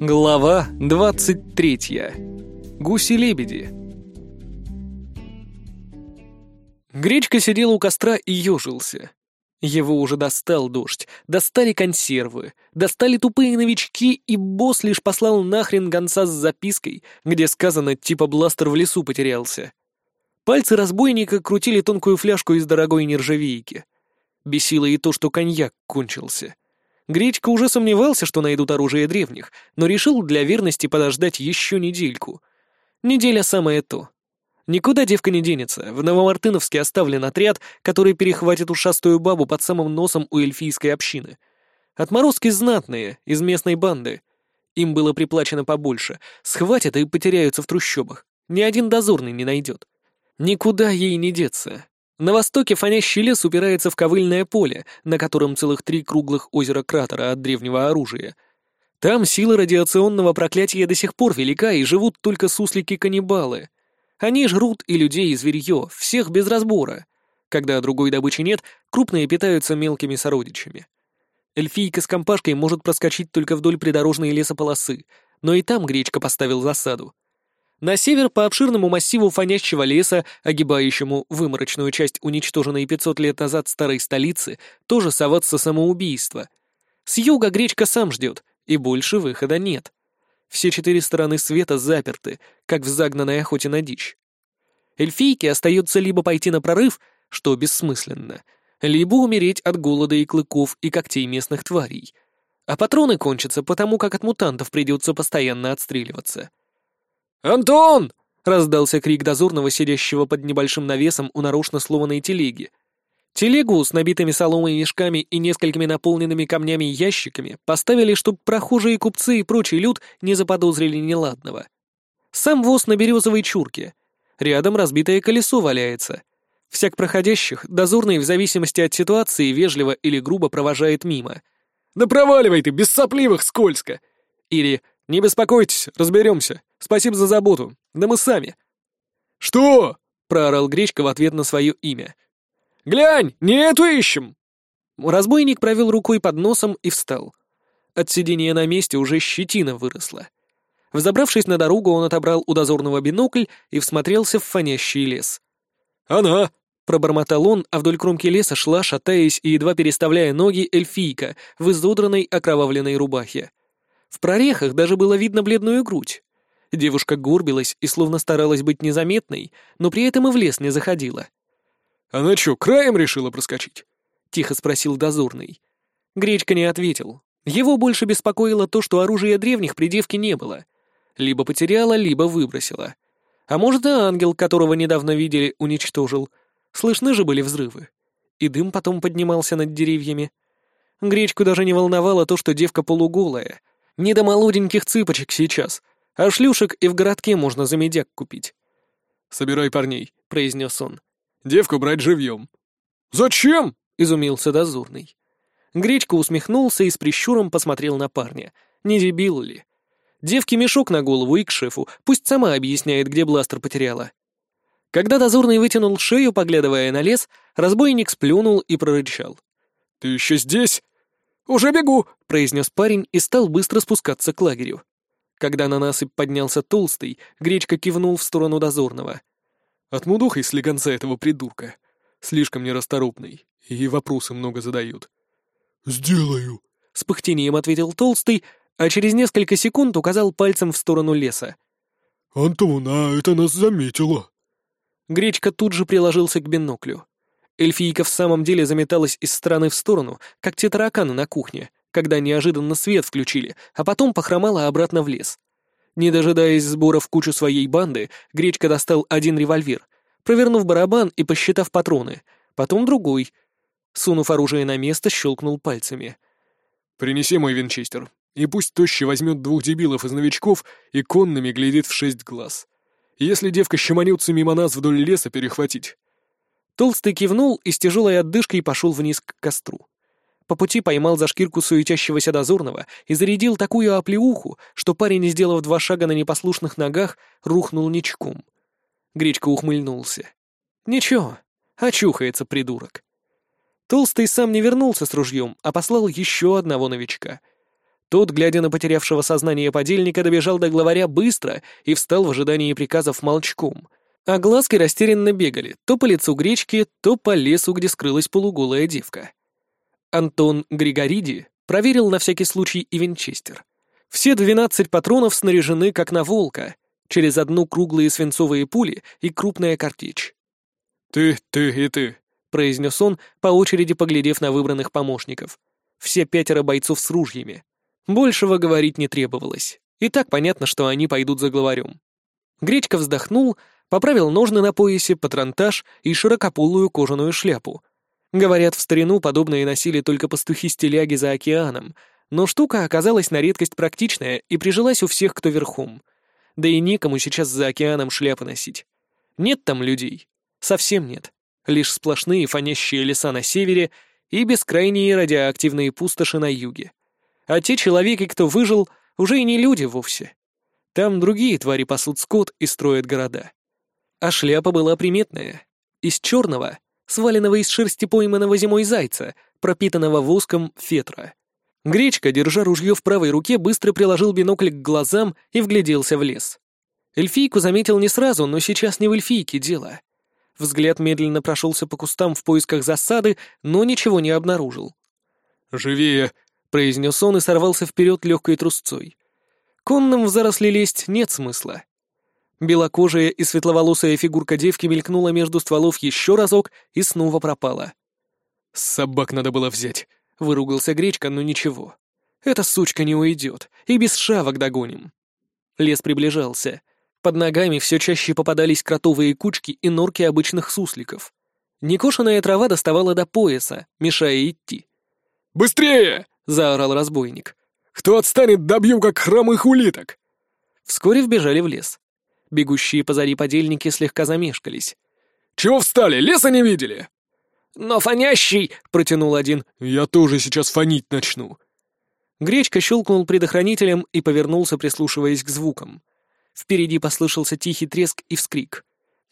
Глава 23. Гуси-лебеди. Гречка сидел у костра и ежился. Его уже достал дождь, достали консервы, достали тупые новички, и босс лишь послал нахрен гонца с запиской, где сказано типа бластер в лесу потерялся. Пальцы разбойника крутили тонкую фляжку из дорогой нержавейки. Бесило и то, что коньяк кончился. Гречка уже сомневался, что найдут оружие древних, но решил для верности подождать еще недельку. Неделя самое то. Никуда девка не денется. В Новомартыновске оставлен отряд, который перехватит ушастую бабу под самым носом у эльфийской общины. Отморозки знатные, из местной банды. Им было приплачено побольше. Схватят и потеряются в трущобах. Ни один дозорный не найдет. Никуда ей не деться. На востоке фонящий лес упирается в ковыльное поле, на котором целых три круглых озера кратера от древнего оружия. Там сила радиационного проклятия до сих пор велика, и живут только суслики-каннибалы. Они жрут и людей, и зверье, всех без разбора. Когда другой добычи нет, крупные питаются мелкими сородичами. Эльфийка с компашкой может проскочить только вдоль придорожной лесополосы, но и там гречка поставил засаду. На север по обширному массиву фонящего леса, огибающему выморочную часть уничтоженной 500 лет назад старой столицы, тоже соваться самоубийство. С юга гречка сам ждет, и больше выхода нет. Все четыре стороны света заперты, как в загнанной охоте на дичь. Эльфийке остается либо пойти на прорыв, что бессмысленно, либо умереть от голода и клыков и когтей местных тварей. А патроны кончатся, потому как от мутантов придется постоянно отстреливаться. «Антон!» — раздался крик дозорного, сидящего под небольшим навесом у нарочно сломанной телеги. Телегу с набитыми соломой мешками и несколькими наполненными камнями ящиками поставили, чтобы прохожие купцы и прочий люд не заподозрили неладного. Сам воз на березовой чурке. Рядом разбитое колесо валяется. Всяк проходящих дозорный в зависимости от ситуации вежливо или грубо провожает мимо. «Да проваливай ты, без сопливых, скользко!» Или «Не беспокойтесь, разберемся. Спасибо за заботу. Да мы сами». «Что?» — проорал Гречка в ответ на свое имя. «Глянь, не эту ищем!» Разбойник провел рукой под носом и встал. От сидения на месте уже щетина выросла. Взобравшись на дорогу, он отобрал у дозорного бинокль и всмотрелся в фонящий лес. «Она!» — пробормотал он, а вдоль кромки леса шла, шатаясь и едва переставляя ноги, эльфийка в изодранной окровавленной рубахе. В прорехах даже было видно бледную грудь. Девушка горбилась и словно старалась быть незаметной, но при этом и в лес не заходила. «Она чё, краем решила проскочить?» — тихо спросил дозорный. Гречка не ответил. Его больше беспокоило то, что оружия древних при девке не было. Либо потеряла, либо выбросила. А может, и ангел, которого недавно видели, уничтожил. Слышны же были взрывы. И дым потом поднимался над деревьями. Гречку даже не волновало то, что девка полуголая, не до молоденьких цыпочек сейчас, а шлюшек и в городке можно за медяк купить. «Собирай парней», — произнес он. «Девку брать живьем». «Зачем?» — изумился дозорный. Гречка усмехнулся и с прищуром посмотрел на парня. Не дебил ли? Девке мешок на голову и к шефу, пусть сама объясняет, где бластер потеряла. Когда дозорный вытянул шею, поглядывая на лес, разбойник сплюнул и прорычал. «Ты еще здесь?» «Уже бегу!» — произнес парень и стал быстро спускаться к лагерю. Когда на насыпь поднялся толстый, Гречка кивнул в сторону дозорного. «Отмудохай слегонца этого придурка. Слишком нерасторопный, и вопросы много задают». «Сделаю!» — с пыхтением ответил толстый, а через несколько секунд указал пальцем в сторону леса. «Антона, это нас заметила!» Гречка тут же приложился к биноклю. Эльфийка в самом деле заметалась из стороны в сторону, как те тараканы на кухне, когда неожиданно свет включили, а потом похромала обратно в лес. Не дожидаясь сбора в кучу своей банды, Гречка достал один револьвер, провернув барабан и посчитав патроны, потом другой. Сунув оружие на место, щелкнул пальцами. «Принеси мой винчестер, и пусть тощий возьмет двух дебилов из новичков и конными глядит в шесть глаз. Если девка щеманется мимо нас вдоль леса, перехватить. Толстый кивнул и с тяжелой отдышкой пошел вниз к костру. По пути поймал за шкирку суетящегося дозорного и зарядил такую оплеуху, что парень, сделав два шага на непослушных ногах, рухнул ничком. Гречка ухмыльнулся. «Ничего, очухается придурок». Толстый сам не вернулся с ружьем, а послал еще одного новичка. Тот, глядя на потерявшего сознание подельника, добежал до главаря быстро и встал в ожидании приказов молчком. А глазки растерянно бегали, то по лицу гречки, то по лесу, где скрылась полуголая девка. Антон Григориди проверил на всякий случай и винчестер. Все двенадцать патронов снаряжены как на волка, через одну круглые свинцовые пули и крупная картечь. «Ты, ты и ты», — произнес он, по очереди поглядев на выбранных помощников. Все пятеро бойцов с ружьями. Большего говорить не требовалось. И так понятно, что они пойдут за главарем. Гречка вздохнул, поправил ножны на поясе, патронтаж и широкополую кожаную шляпу, Говорят, в старину подобные носили только пастухи-стиляги за океаном, но штука оказалась на редкость практичная и прижилась у всех, кто верхом. Да и некому сейчас за океаном шляпы носить. Нет там людей. Совсем нет. Лишь сплошные фонящие леса на севере и бескрайние радиоактивные пустоши на юге. А те человеки, кто выжил, уже и не люди вовсе. Там другие твари пасут скот и строят города. А шляпа была приметная. Из черного, сваленного из шерсти пойманного зимой зайца, пропитанного воском фетра. Гречка, держа ружье в правой руке, быстро приложил бинокль к глазам и вгляделся в лес. Эльфийку заметил не сразу, но сейчас не в эльфийке дело. Взгляд медленно прошелся по кустам в поисках засады, но ничего не обнаружил. «Живее!» — произнес он и сорвался вперед легкой трусцой. Конным в заросли лезть нет смысла. Белокожая и светловолосая фигурка девки мелькнула между стволов еще разок и снова пропала. «Собак надо было взять», — выругался Гречка, но ничего. «Эта сучка не уйдет, и без шавок догоним». Лес приближался. Под ногами все чаще попадались кротовые кучки и норки обычных сусликов. Некошенная трава доставала до пояса, мешая идти. «Быстрее!» — заорал разбойник. «Кто отстанет, добью, как хромых улиток!» Вскоре вбежали в лес. Бегущие позади подельники слегка замешкались. «Чего встали? Леса не видели?» «Но фонящий!» — протянул один. «Я тоже сейчас фонить начну». Гречка щелкнул предохранителем и повернулся, прислушиваясь к звукам. Впереди послышался тихий треск и вскрик.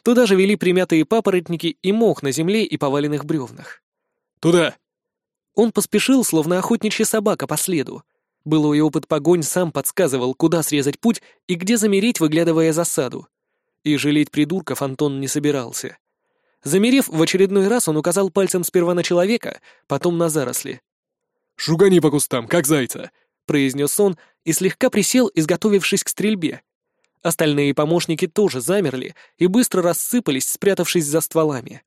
Туда же вели примятые папоротники и мох на земле и поваленных бревнах. «Туда!» Он поспешил, словно охотничья собака по следу. Былой опыт погонь сам подсказывал, куда срезать путь и где замереть, выглядывая засаду. И жалеть придурков Антон не собирался. Замерев в очередной раз, он указал пальцем сперва на человека, потом на заросли. «Шугани по кустам, как зайца!» — произнес он и слегка присел, изготовившись к стрельбе. Остальные помощники тоже замерли и быстро рассыпались, спрятавшись за стволами.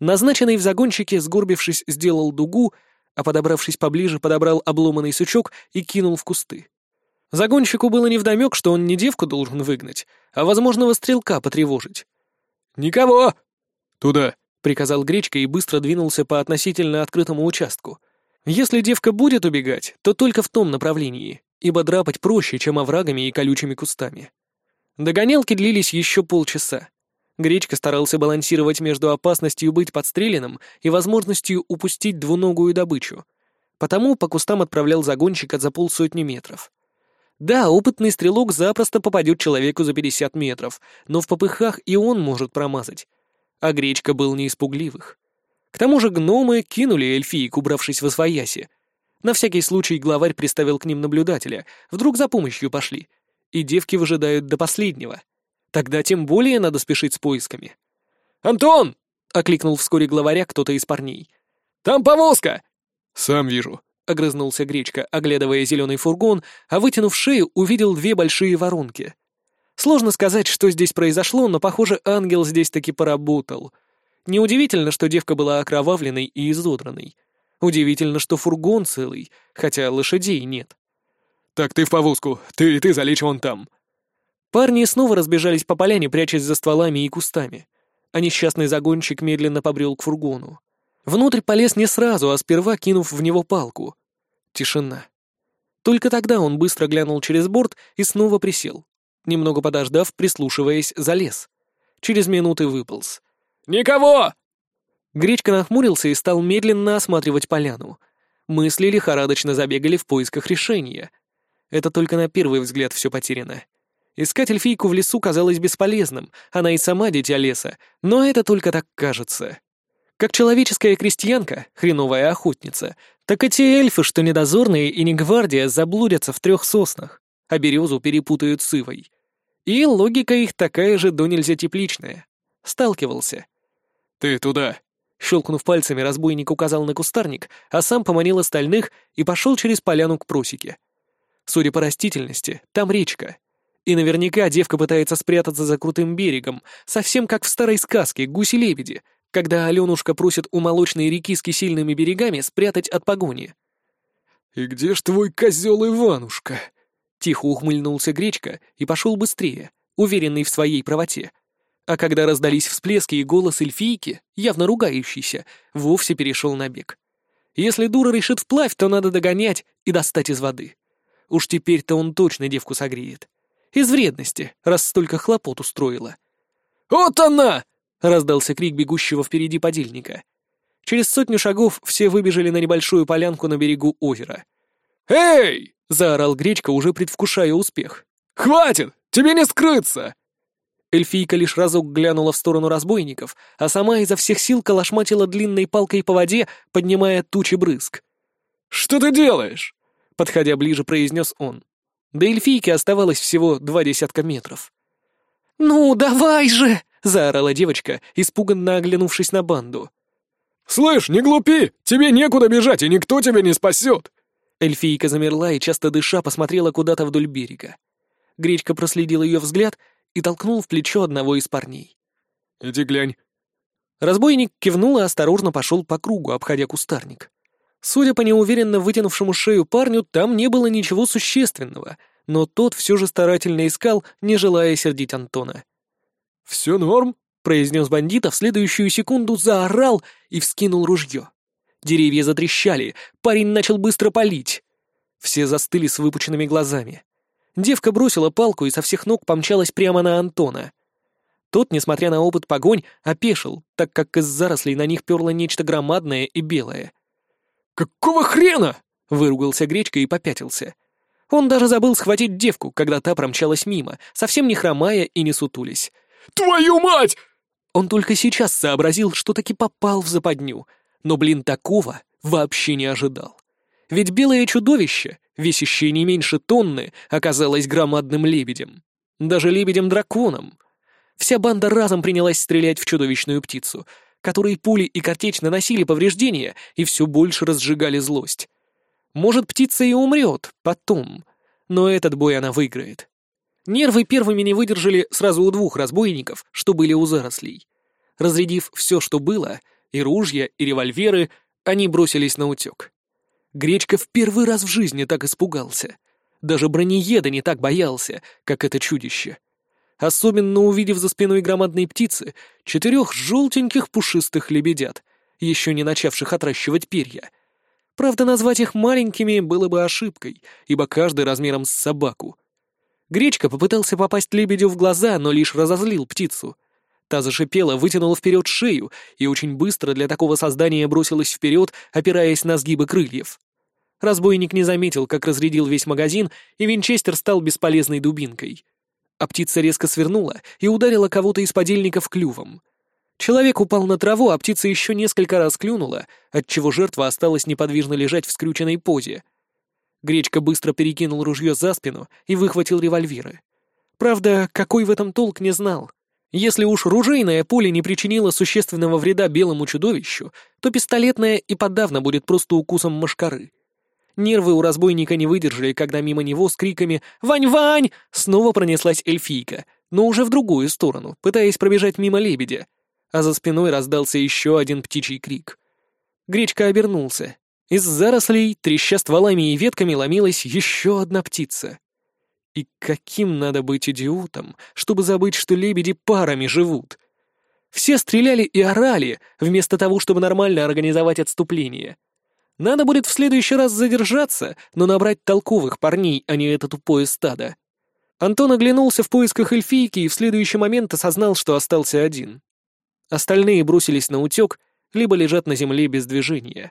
Назначенный в загонщике, сгорбившись, сделал дугу, а подобравшись поближе, подобрал обломанный сучок и кинул в кусты. Загонщику было невдомек, что он не девку должен выгнать, а возможного стрелка потревожить. «Никого!» «Туда!» — приказал Гречка и быстро двинулся по относительно открытому участку. Если девка будет убегать, то только в том направлении, ибо драпать проще, чем оврагами и колючими кустами. Догонялки длились еще полчаса. Гречка старался балансировать между опасностью быть подстреленным и возможностью упустить двуногую добычу. Потому по кустам отправлял загонщика за полсотни метров. Да, опытный стрелок запросто попадет человеку за 50 метров, но в попыхах и он может промазать. А Гречка был не испугливых. К тому же гномы кинули эльфийку, убравшись в освояси. На всякий случай главарь приставил к ним наблюдателя, вдруг за помощью пошли. И девки выжидают до последнего — Тогда тем более надо спешить с поисками. «Антон!» — окликнул вскоре главаря кто-то из парней. «Там повозка!» «Сам вижу», — огрызнулся Гречка, оглядывая зеленый фургон, а вытянув шею, увидел две большие воронки. Сложно сказать, что здесь произошло, но, похоже, ангел здесь таки поработал. Неудивительно, что девка была окровавленной и изодранной. Удивительно, что фургон целый, хотя лошадей нет. «Так ты в повозку, ты и ты залечь вон там», Парни снова разбежались по поляне, прячась за стволами и кустами. А несчастный загонщик медленно побрел к фургону. Внутрь полез не сразу, а сперва кинув в него палку. Тишина. Только тогда он быстро глянул через борт и снова присел. Немного подождав, прислушиваясь, залез. Через минуты выполз. «Никого!» Гречка нахмурился и стал медленно осматривать поляну. Мысли лихорадочно забегали в поисках решения. Это только на первый взгляд все потеряно. Искать эльфийку в лесу казалось бесполезным, она и сама дитя леса, но это только так кажется. Как человеческая крестьянка, хреновая охотница, так эти эльфы, что недозорные и не гвардия, заблудятся в трех соснах, а березу перепутают с ивой. И логика их такая же до нельзя тепличная. Сталкивался. «Ты туда!» Щелкнув пальцами, разбойник указал на кустарник, а сам поманил остальных и пошел через поляну к просеке. Судя по растительности, там речка. И наверняка девка пытается спрятаться за крутым берегом, совсем как в старой сказке «Гуси-лебеди», когда Аленушка просит у молочной реки с кисельными берегами спрятать от погони. «И где ж твой козел Иванушка?» Тихо ухмыльнулся Гречка и пошел быстрее, уверенный в своей правоте. А когда раздались всплески и голос эльфийки, явно ругающийся, вовсе перешел на бег. Если дура решит вплавь, то надо догонять и достать из воды. Уж теперь-то он точно девку согреет. Из вредности, раз столько хлопот устроила. «Вот она!» — раздался крик бегущего впереди подельника. Через сотню шагов все выбежали на небольшую полянку на берегу озера. «Эй!» — заорал Гречка, уже предвкушая успех. «Хватит! Тебе не скрыться!» Эльфийка лишь разок глянула в сторону разбойников, а сама изо всех сил колошматила длинной палкой по воде, поднимая тучи брызг. «Что ты делаешь?» — подходя ближе, произнес он. До эльфийки оставалось всего два десятка метров. «Ну, давай же!» — заорала девочка, испуганно оглянувшись на банду. «Слышь, не глупи! Тебе некуда бежать, и никто тебя не спасет!» Эльфийка замерла и, часто дыша, посмотрела куда-то вдоль берега. Гречка проследил ее взгляд и толкнул в плечо одного из парней. «Иди глянь». Разбойник кивнул и осторожно пошел по кругу, обходя кустарник. Судя по неуверенно вытянувшему шею парню, там не было ничего существенного, но тот все же старательно искал, не желая сердить Антона. «Все норм?» — произнес бандит, а в следующую секунду заорал и вскинул ружье. Деревья затрещали, парень начал быстро палить. Все застыли с выпученными глазами. Девка бросила палку и со всех ног помчалась прямо на Антона. Тот, несмотря на опыт погонь, опешил, так как из зарослей на них перло нечто громадное и белое — «Какого хрена?» — выругался Гречка и попятился. Он даже забыл схватить девку, когда та промчалась мимо, совсем не хромая и не сутулись. «Твою мать!» Он только сейчас сообразил, что таки попал в западню, но, блин, такого вообще не ожидал. Ведь белое чудовище, весящее не меньше тонны, оказалось громадным лебедем. Даже лебедем-драконом. Вся банда разом принялась стрелять в чудовищную птицу — которые пули и картечь наносили повреждения и все больше разжигали злость. Может, птица и умрет потом, но этот бой она выиграет. Нервы первыми не выдержали сразу у двух разбойников, что были у зарослей. Разрядив все, что было, и ружья, и револьверы, они бросились на утек. Гречка в первый раз в жизни так испугался. Даже бронееда не так боялся, как это чудище особенно увидев за спиной громадной птицы четырех желтеньких пушистых лебедят, еще не начавших отращивать перья. Правда, назвать их маленькими было бы ошибкой, ибо каждый размером с собаку. Гречка попытался попасть лебедю в глаза, но лишь разозлил птицу. Та зашипела, вытянула вперед шею и очень быстро для такого создания бросилась вперед, опираясь на сгибы крыльев. Разбойник не заметил, как разрядил весь магазин, и винчестер стал бесполезной дубинкой а птица резко свернула и ударила кого-то из подельников клювом. Человек упал на траву, а птица еще несколько раз клюнула, отчего жертва осталась неподвижно лежать в скрюченной позе. Гречка быстро перекинул ружье за спину и выхватил револьверы. Правда, какой в этом толк не знал. Если уж ружейное поле не причинило существенного вреда белому чудовищу, то пистолетное и подавно будет просто укусом мошкары. Нервы у разбойника не выдержали, когда мимо него с криками «Вань-Вань!» снова пронеслась эльфийка, но уже в другую сторону, пытаясь пробежать мимо лебедя. А за спиной раздался еще один птичий крик. Гречка обернулся. Из зарослей, треща стволами и ветками, ломилась еще одна птица. И каким надо быть идиотом, чтобы забыть, что лебеди парами живут? Все стреляли и орали, вместо того, чтобы нормально организовать отступление. Надо будет в следующий раз задержаться, но набрать толковых парней, а не это тупое стадо. Антон оглянулся в поисках эльфийки и в следующий момент осознал, что остался один. Остальные бросились на утек, либо лежат на земле без движения.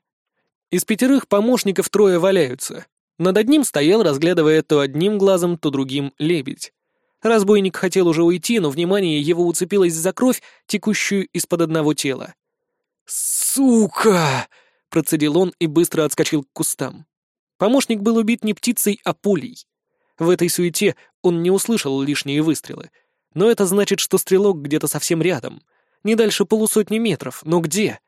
Из пятерых помощников трое валяются. Над одним стоял, разглядывая то одним глазом, то другим, лебедь. Разбойник хотел уже уйти, но внимание его уцепилось за кровь, текущую из-под одного тела. «Сука!» — процедил он и быстро отскочил к кустам. Помощник был убит не птицей, а пулей. В этой суете он не услышал лишние выстрелы. Но это значит, что стрелок где-то совсем рядом. Не дальше полусотни метров, но где?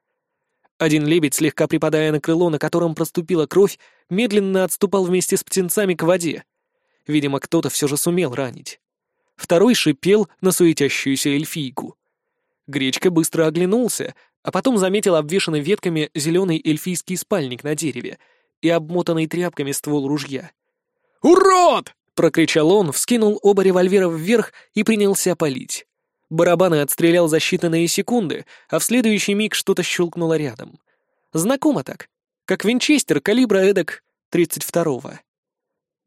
Один лебедь, слегка припадая на крыло, на котором проступила кровь, медленно отступал вместе с птенцами к воде. Видимо, кто-то все же сумел ранить. Второй шипел на суетящуюся эльфийку. Гречка быстро оглянулся, а потом заметил обвешанный ветками зеленый эльфийский спальник на дереве и обмотанный тряпками ствол ружья. «Урод!» — прокричал он, вскинул оба револьвера вверх и принялся палить. Барабаны отстрелял за считанные секунды, а в следующий миг что-то щелкнуло рядом. Знакомо так, как винчестер калибра эдак 32-го.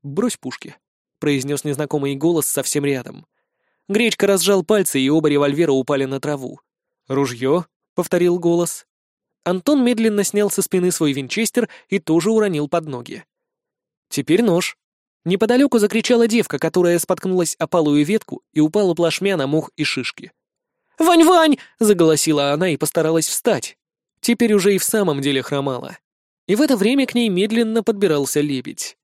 «Брось пушки», — произнес незнакомый голос совсем рядом. Гречка разжал пальцы, и оба револьвера упали на траву. «Ружье?» — повторил голос. Антон медленно снял со спины свой винчестер и тоже уронил под ноги. Теперь нож. Неподалеку закричала девка, которая споткнулась о палую ветку и упала плашмя на мох и шишки. «Вань-Вань!» — заголосила она и постаралась встать. Теперь уже и в самом деле хромала. И в это время к ней медленно подбирался лебедь.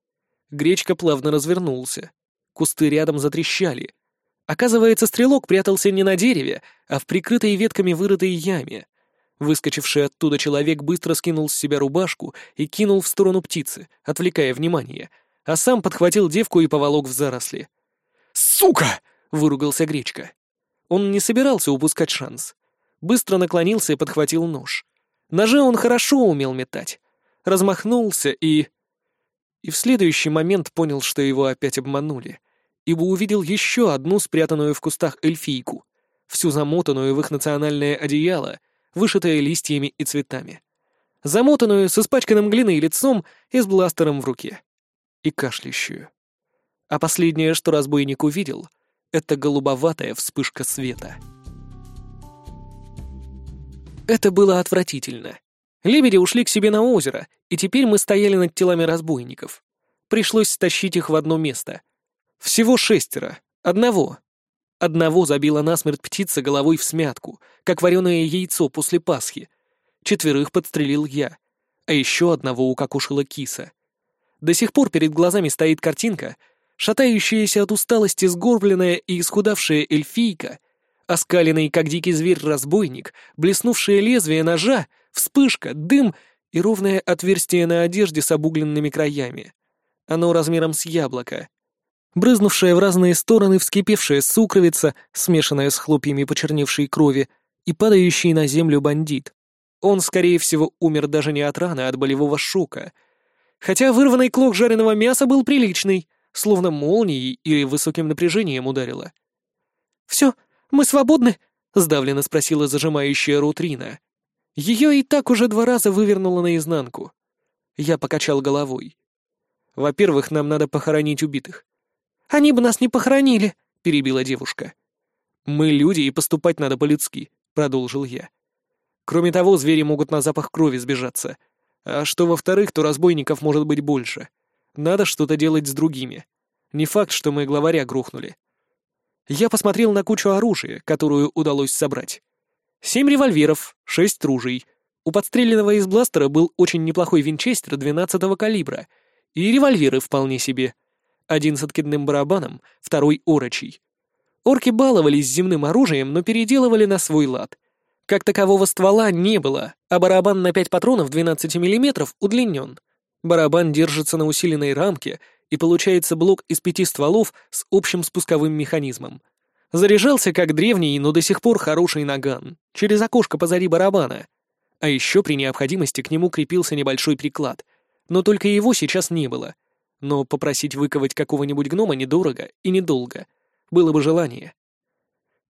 Гречка плавно развернулся. Кусты рядом затрещали. Оказывается, стрелок прятался не на дереве, а в прикрытой ветками вырытой яме. Выскочивший оттуда человек быстро скинул с себя рубашку и кинул в сторону птицы, отвлекая внимание, а сам подхватил девку и поволок в заросли. «Сука!» — выругался Гречка. Он не собирался упускать шанс. Быстро наклонился и подхватил нож. Ножи он хорошо умел метать. Размахнулся и... И в следующий момент понял, что его опять обманули, ибо увидел еще одну спрятанную в кустах эльфийку, всю замотанную в их национальное одеяло — вышитая листьями и цветами. Замотанную, с испачканным глиной лицом и с бластером в руке. И кашляющую. А последнее, что разбойник увидел, это голубоватая вспышка света. Это было отвратительно. Лебеди ушли к себе на озеро, и теперь мы стояли над телами разбойников. Пришлось стащить их в одно место. Всего шестеро. Одного, Одного забила насмерть птица головой в смятку, как вареное яйцо после Пасхи. Четверых подстрелил я, а еще одного укокошила киса. До сих пор перед глазами стоит картинка, шатающаяся от усталости сгорбленная и исхудавшая эльфийка, оскаленный, как дикий зверь-разбойник, блеснувшее лезвие ножа, вспышка, дым и ровное отверстие на одежде с обугленными краями. Оно размером с яблоко брызнувшая в разные стороны вскипевшая сукровица, смешанная с хлопьями почерневшей крови, и падающий на землю бандит. Он, скорее всего, умер даже не от раны, а от болевого шока. Хотя вырванный клок жареного мяса был приличный, словно молнией или высоким напряжением ударило. «Все, мы свободны?» — сдавленно спросила зажимающая рот Рина. Ее и так уже два раза вывернуло наизнанку. Я покачал головой. «Во-первых, нам надо похоронить убитых. «Они бы нас не похоронили», — перебила девушка. «Мы люди, и поступать надо по-людски», — продолжил я. «Кроме того, звери могут на запах крови сбежаться. А что во-вторых, то разбойников может быть больше. Надо что-то делать с другими. Не факт, что мы главаря грохнули». Я посмотрел на кучу оружия, которую удалось собрать. Семь револьверов, шесть ружей. У подстреленного из бластера был очень неплохой винчестер 12-го калибра. И револьверы вполне себе — один с откидным барабаном, второй орочий. Орки баловались земным оружием, но переделывали на свой лад. Как такового ствола не было, а барабан на 5 патронов 12 мм удлинен. Барабан держится на усиленной рамке, и получается блок из пяти стволов с общим спусковым механизмом. Заряжался как древний, но до сих пор хороший наган, через окошко позади барабана. А еще при необходимости к нему крепился небольшой приклад, но только его сейчас не было — но попросить выковать какого-нибудь гнома недорого и недолго. Было бы желание.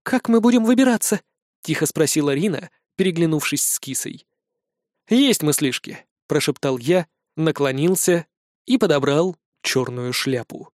«Как мы будем выбираться?» — тихо спросила Рина, переглянувшись с кисой. «Есть мыслишки», — прошептал я, наклонился и подобрал черную шляпу.